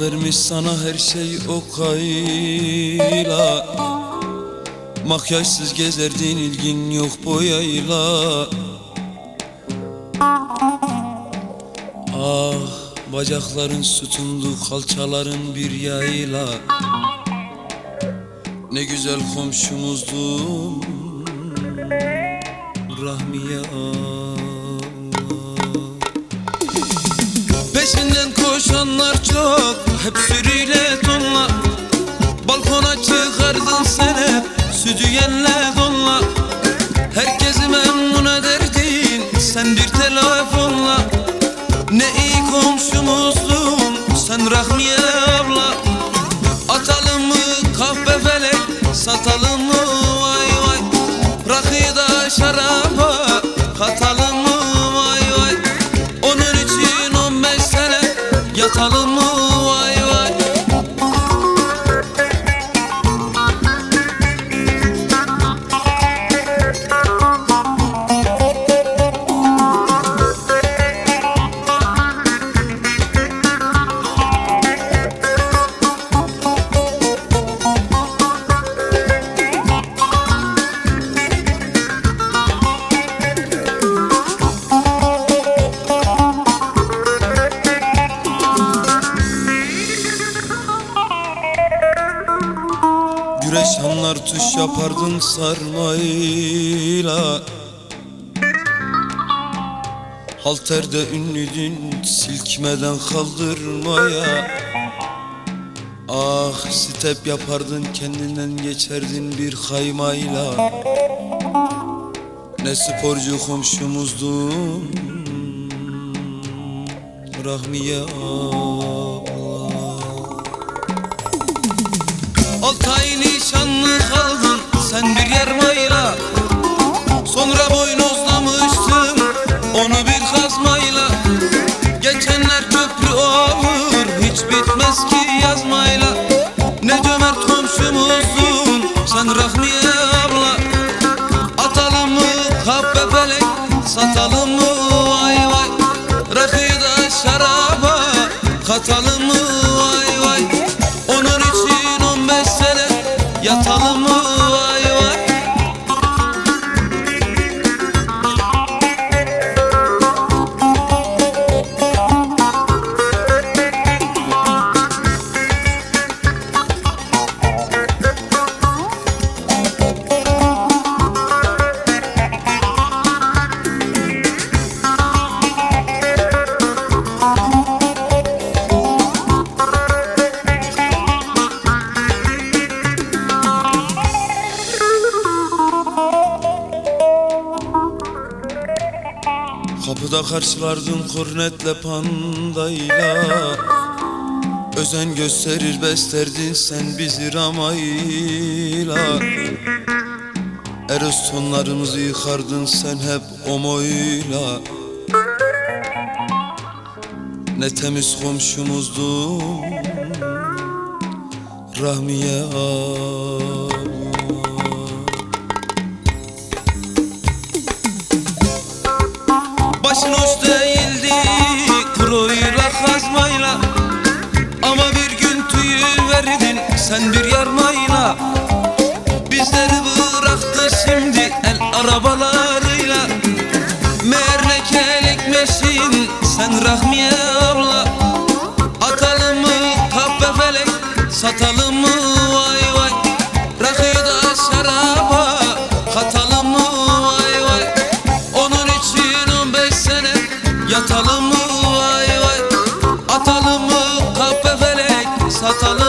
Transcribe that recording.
Vermiş sana her şey o kayla. Makyajsız gezerdin ilgin yok boyayla. Ah bacakların sütundu kalçaların bir yayla. Ne güzel komşumuzdun Rahmiye Allah. Peşinden koşanlar çok Hep sürüyle tonla Balkona çıkardın sen hep Sütüyenle donla. Herkesi memnun ederdin. Sen bir telefonla. Ne iyi komşumuzdun Sen Rahmiye abla. Atalım mı kahve felek? Satalım mı? Vay vay. Rakıyı da şaraba. Katalım mı? Vay vay. Onun için on beş sene Yatalım mı? Vay vay Güreşanlar tuş yapardın sarmayla. Halterde ünlüdün silkmeden kaldırmaya. Ah step yapardın kendinden geçerdin bir kaymayla. Ne sporcu komşumuzdun Rahmiye. Allah Altı ay nişanlı kaldın sen bir yarmayla Sonra boynuzlamıştın onu bir kazmayla. Geçenler köprü olur hiç bitmez ki yazmayla. Ne cömert komşumuzdun sen Rahmiye abla. Atalım mı kahve felek satalım mı vay vay. Rakıyı da şaraba katalım mı Kapıda karşılardın kornetle pandayla. Özen gösterir beslerdin sen bizi ramayla. Eros tonlarımızı yıkardın sen hep omoyla. Ne temiz komşumuzdun Rahmiye Allah Sen bir yarmayla Bizleri bıraktı şimdi el arabalarıyla. Meğer lekelekmesin sen Rahmiye abla. Atalım mı kahve felek satalım mı vay vay. Rakıyı da şaraba katalım mı vay vay. Onun için on beş sene yatalım mı vay vay. Atalım mı kahve felek satalım